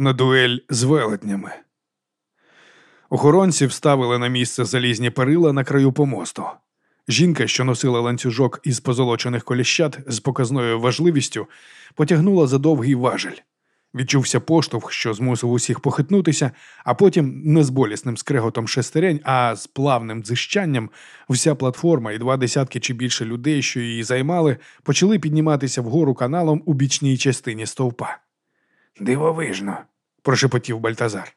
на дуель з велетнями. Охоронці вставили на місце залізні перила на краю помосту. Жінка, що носила ланцюжок із позолочених коліщат з показною важливістю, потягнула за довгий важель. Відчувся поштовх, що змусив усіх похитнутися, а потім не з болісним скреготом шестерень, а з плавним дзищанням вся платформа і два десятки чи більше людей, що її займали, почали підніматися вгору каналом у бічній частині стовпа. Дивовижно, прошепотів Бальтазар.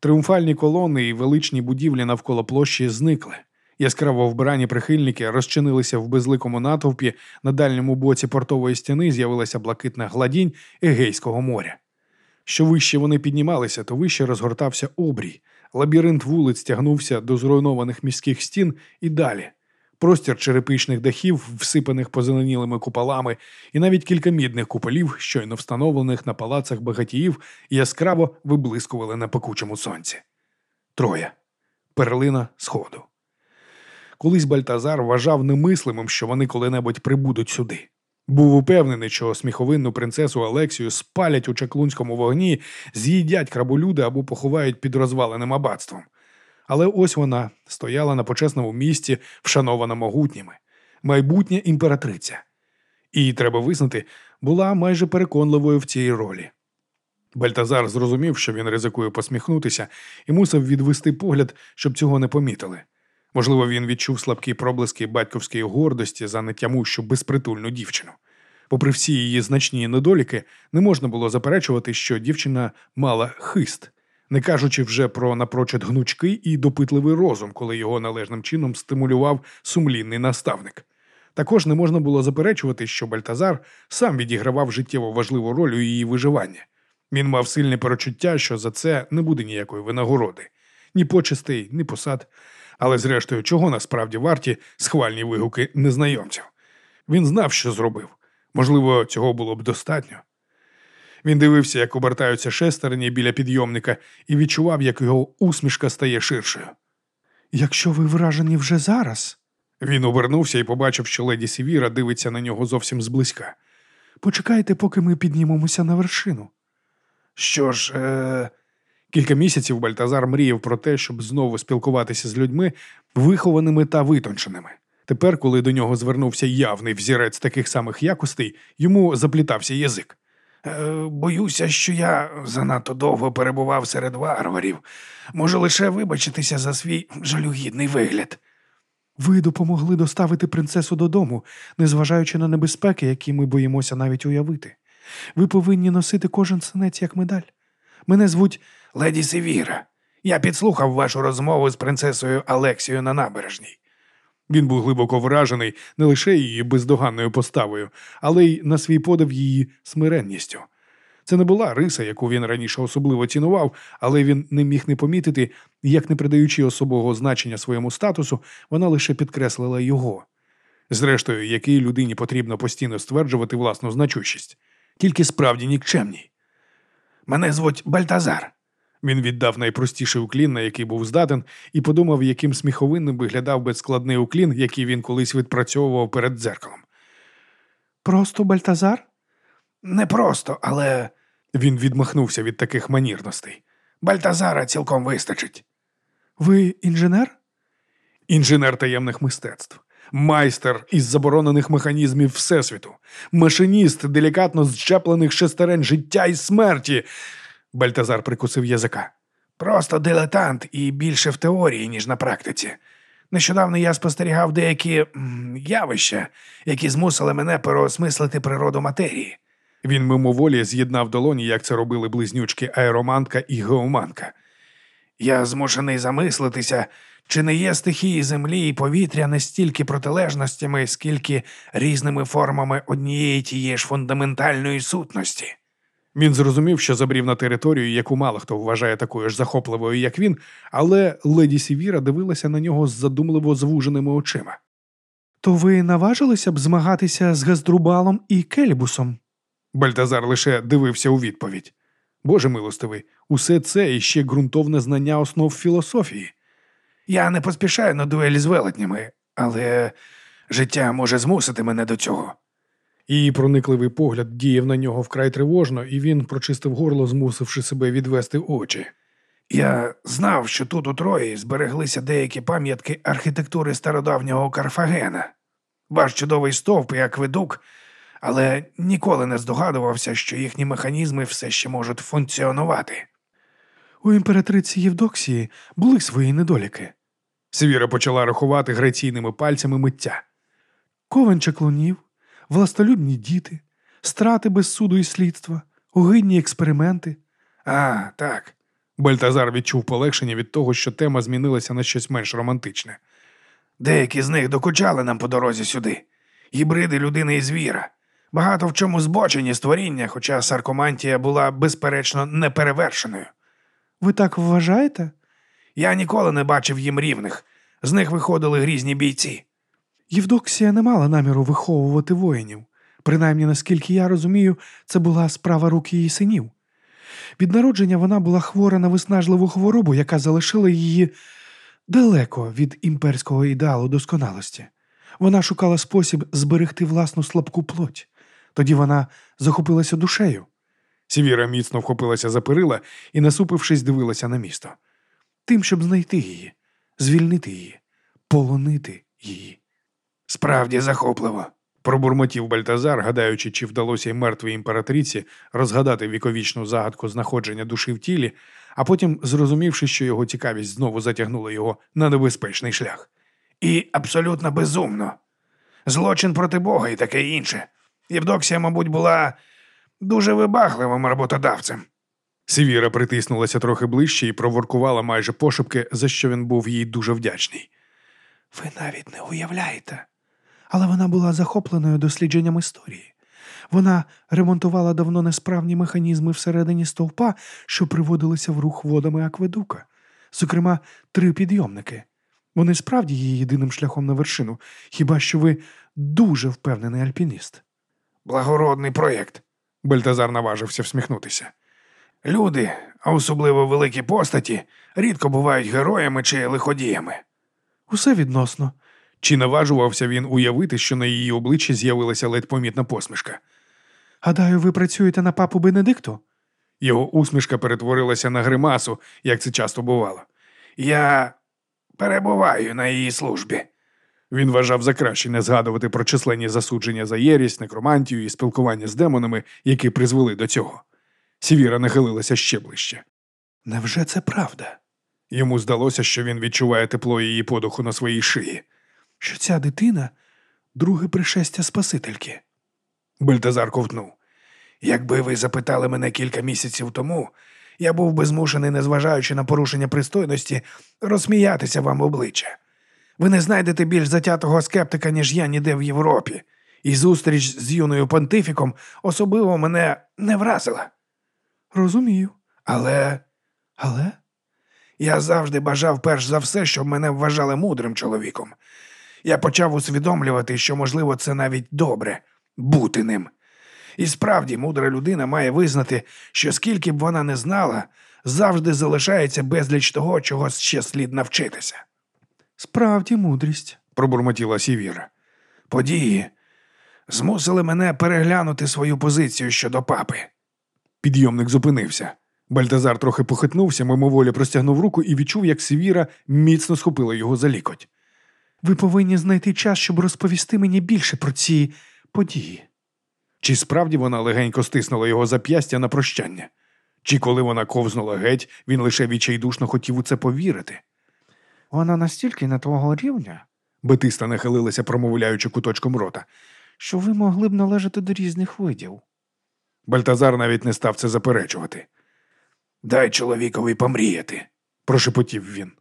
Тріумфальні колони і величні будівлі навколо площі зникли. Яскраво вбрані прихильники розчинилися в безликому натовпі, на дальньому боці портової стіни з'явилася блакитна гладінь Егейського моря. Що вище вони піднімалися, то вище розгортався обрій. Лабіринт вулиць тягнувся до зруйнованих міських стін і далі. Простір черепичних дахів, всипаних позеленілими куполами, і навіть кілька мідних куполів, щойно встановлених на палацах багатіїв, яскраво виблискували на пекучому сонці. Троє. Перлина Сходу. Колись Бальтазар вважав немислимим, що вони коли-небудь прибудуть сюди. Був упевнений, що сміховинну принцесу Алексію спалять у чаклунському вогні, з'їдять краболюди або поховають під розваленим аббатством. Але ось вона стояла на почесному місці, вшанована могутніми, майбутня імператриця. І, треба визнати, була майже переконливою в цій ролі. Бальтазар зрозумів, що він ризикує посміхнутися, і мусив відвести погляд, щоб цього не помітили. Можливо, він відчув слабкі проблиски батьківської гордості за нетямущу безпритульну дівчину. Попри всі її значні недоліки, не можна було заперечувати, що дівчина мала хист, не кажучи вже про напрочуд гнучкий і допитливий розум, коли його належним чином стимулював сумлінний наставник. Також не можна було заперечувати, що Бальтазар сам відігравав життєво важливу роль у її виживанні. Він мав сильне перечуття, що за це не буде ніякої винагороди, ні почестей, ні посад. Але, зрештою, чого насправді варті схвальні вигуки незнайомців? Він знав, що зробив. Можливо, цього було б достатньо. Він дивився, як обертаються шестерні біля підйомника, і відчував, як його усмішка стає ширшою. Якщо ви вражені вже зараз, він обернувся і побачив, що леді Сівіра дивиться на нього зовсім зблизька. Почекайте, поки ми піднімемося на вершину. Що ж, е... Кілька місяців Бальтазар мріяв про те, щоб знову спілкуватися з людьми, вихованими та витонченими. Тепер, коли до нього звернувся явний взірець таких самих якостей, йому заплітався язик. Е, боюся, що я занадто довго перебував серед варварів. Можу лише вибачитися за свій жалюгідний вигляд. Ви допомогли доставити принцесу додому, незважаючи на небезпеки, які ми боїмося навіть уявити. Ви повинні носити кожен синець як медаль. Мене звуть Леді Севіра. Я підслухав вашу розмову з принцесою Алексією на набережній. Він був глибоко вражений не лише її бездоганною поставою, але й на свій подив її смиренністю. Це не була риса, яку він раніше особливо цінував, але він не міг не помітити, як не придаючи особого значення своєму статусу, вона лише підкреслила його. Зрештою, якій людині потрібно постійно стверджувати власну значущість, тільки справді нікчемній. Мене звуть Бальтазар. Він віддав найпростіший уклін, на який був здатен, і подумав, яким сміховинним виглядав би складний уклін, який він колись відпрацьовував перед дзеркалом. Просто Бальтазар? Не просто, але. Він відмахнувся від таких манірностей. Бальтазара цілком вистачить. Ви інженер? Інженер таємних мистецтв, майстер із заборонених механізмів Всесвіту, машиніст делікатно зчеплених шестерень життя і смерті. Бальтазар прикусив язика. Просто дилетант і більше в теорії, ніж на практиці. Нещодавно я спостерігав деякі явища, які змусили мене переосмислити природу матерії. Він мимоволі з'єднав долоні, як це робили близнючки аероманка і геоманка. Я змушений замислитися, чи не є стихії землі і повітря настільки протилежностями, скільки різними формами однієї тієї ж фундаментальної сутності. Він зрозумів, що забрів на територію, яку мало хто вважає такою ж захопливою, як він, але леді Сівіра дивилася на нього з задумливо звуженими очима. То ви наважилися б змагатися з Газдрубалом і Кельбусом? Бальтазар лише дивився у відповідь. Боже милостивий, усе це і ще ґрунтовне знання основ філософії. Я не поспішаю на дуелі з велетнями, але життя може змусити мене до цього. Її проникливий погляд діяв на нього вкрай тривожно, і він прочистив горло, змусивши себе відвести очі. Я знав, що тут у Трої збереглися деякі пам'ятки архітектури стародавнього Карфагена, ваш чудовий стовп і акведук, але ніколи не здогадувався, що їхні механізми все ще можуть функціонувати. У імператриці Євдоксії були свої недоліки. Севіра почала рахувати граційними пальцями миття. Ковен чаклунів, властолюбні діти, страти без суду і слідства, огидні експерименти. А, так. Бальтазар відчув полегшення від того, що тема змінилася на щось менш романтичне. Деякі з них докучали нам по дорозі сюди. Гібриди людини і звіра. Багато в чому збочені створіння, хоча саркомантія була безперечно неперевершеною. Ви так вважаєте? Я ніколи не бачив їм рівних. З них виходили грізні бійці. Євдоксія не мала наміру виховувати воїнів. Принаймні, наскільки я розумію, це була справа рук її синів. Від народження вона була хвора на виснажливу хворобу, яка залишила її далеко від імперського ідеалу досконалості. Вона шукала спосіб зберегти власну слабку плоть. Тоді вона захопилася душею. Сівіра міцно вхопилася за перила і, насупившись, дивилася на місто. Тим, щоб знайти її, звільнити її, полонити її. Справді захопливо. Пробурмотів Бальтазар, гадаючи, чи вдалося й мертвій імператриці розгадати віковічну загадку знаходження душі в тілі, а потім, зрозумівши, що його цікавість знову затягнула його на небезпечний шлях. І абсолютно безумно. Злочин проти Бога і таке інше. Євдоксія, мабуть, була дуже вибагливим роботодавцем. Сівіра притиснулася трохи ближче і проворкувала майже пошепки, за що він був їй дуже вдячний. Ви навіть не уявляєте. Але вона була захопленою дослідженням історії. Вона ремонтувала давно несправні механізми всередині стовпа, що приводилися в рух водами акведука, зокрема, три підйомники. Вони справді є єдиним шляхом на вершину, хіба що ви дуже впевнений альпініст. Благородний проєкт. Бальтазар наважився всміхнутися. Люди, а особливо великі постаті, рідко бувають героями чи лиходіями. Усе відносно. Чи наважувався він уявити, що на її обличчі з'явилася ледь помітна посмішка? Гадаю, ви працюєте на папу Бенедикту? Його усмішка перетворилася на гримасу, як це часто бувало. Я перебуваю на її службі. Він вважав за краще не згадувати про численні засудження за єрість, некромантію і спілкування з демонами, які призвели до цього. Сівіра нахилилася ще ближче. Невже це правда? Йому здалося, що він відчуває тепло її подуху на своїй шиї. Що ця дитина друге пришестя Спасительки? Бальтазар ковтнув. Якби ви запитали мене кілька місяців тому, я був би змушений, незважаючи на порушення пристойності, розсміятися вам обличчя. Ви не знайдете більш затятого скептика, ніж я ніде в Європі, і зустріч з юною понтифіком особливо мене не вразила. Розумію. Але Але я завжди бажав перш за все, щоб мене вважали мудрим чоловіком. Я почав усвідомлювати, що, можливо, це навіть добре бути ним. І справді мудра людина має визнати, що скільки б вона не знала, завжди залишається безліч того, чого ще слід навчитися. справді мудрість. Пробурмотіла Сівіра. Події змусили мене переглянути свою позицію щодо папи. Підйомник зупинився. Бальтазар трохи похитнувся, мимоволі простягнув руку і відчув, як Сівіра міцно схопила його за лікоть. Ви повинні знайти час, щоб розповісти мені більше про ці події. Чи справді вона легенько стиснула його зап'ястя на прощання? Чи коли вона ковзнула геть, він лише відчайдушно хотів у це повірити? Вона настільки на твого рівня, Бетиста нахилилася, промовляючи куточком рота. що ви могли б належати до різних видів. Бальтазар навіть не став це заперечувати. Дай чоловікові помріяти. Прошепотів він.